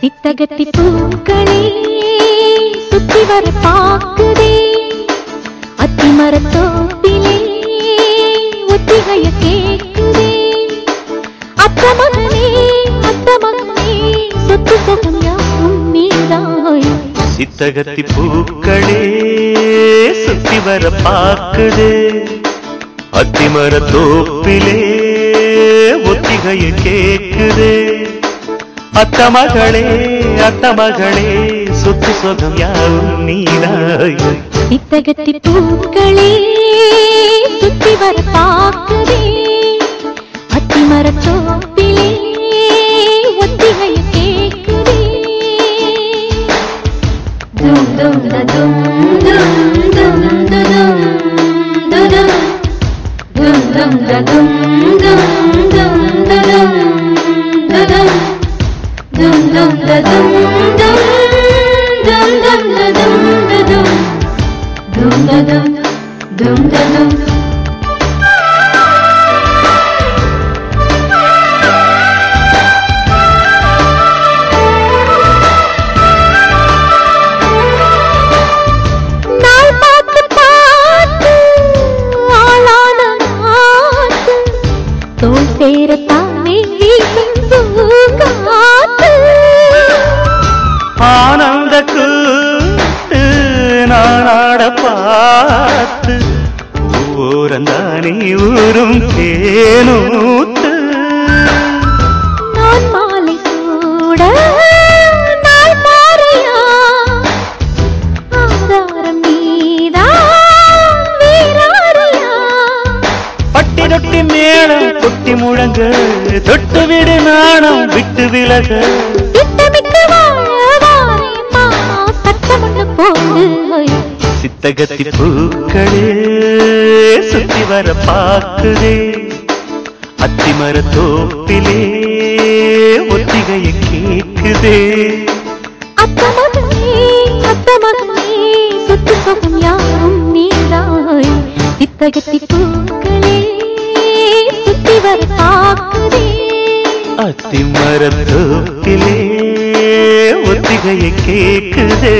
சித்தகத்தி பூக்களே சுத்தி வர பாக்குதே. அத்திமரத்தோப்பிலே ஒத்திகைய கேக்குதே. அத்த மகனே சொத்து சொகம் யாவும் நீதாய். சித்தகத்தி பூக்களே சுத்தி வர பாக்குதே. அத்திமர தோப்பிலே ஒத்திகைய கேக்குது. அத்த மகளே அத்த மகளே சொத்து சொகம் யாவும் நீதாய் சித்தகத்தி பூக்களே சுத்தி வர பாக்குதே அத்திமரத்தோப்பிலே ஒத்திகைய கேக்குதே தும் தும் தும் தும் தும் தும் தும் தும் தும் தும் தும் தும் dum தோல் சேரத்தானே வீசும் பூங்காத்து ஆனந்த கூத்து நானாட பா ஊரந்தானே ஊரும் தேனூத்து. நான் மாலை தொட்டி மேளம் கொட்டி முழங்க தொட்டு விடு நாணம் விட்டு விலக. திட்டமிட்டு போடு. சித்தகத்தி பூக்களே சுத்தி வர பாக்குதே அத்திமர தோப்பிலே ஒத்திகைய கேக்குதே அத்த மகனே அத்த மகனே சொத்து சுகம் யாரும் நீதாய். சித்தகத்தி பூக்களே சுத்தி வர பாக்குதே அத்திமர தோப்பிலே ஒத்திகைய கேக்குதே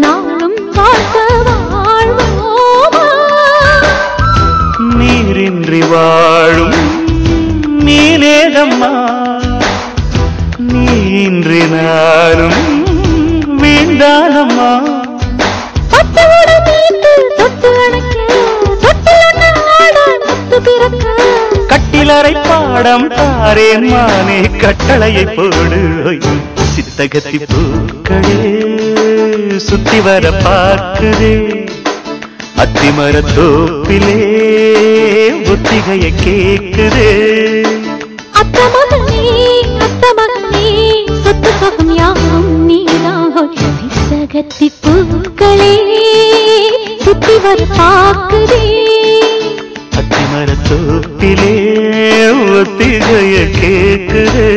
நாளும் வாழ்த்த வாழ்வோமா? நீரின்றி வாழும் நீனேதம்மா. நீன்றி நானும் வீண்டானம்மா தொட்டு அணைக்க கட்டிலறை பாடம் தாரேன் மானே கட்டளையை போடு. சித்தகத்தி பூக்களே சுத்தி வர பார்க்குதே. அத்திமர தோப்பிலே ஒத்திகைய கேக்குதே. பூக்களே சுத்தி வர பாக்குதே ஒத்திலே ஒத்திகைய கேக்குதே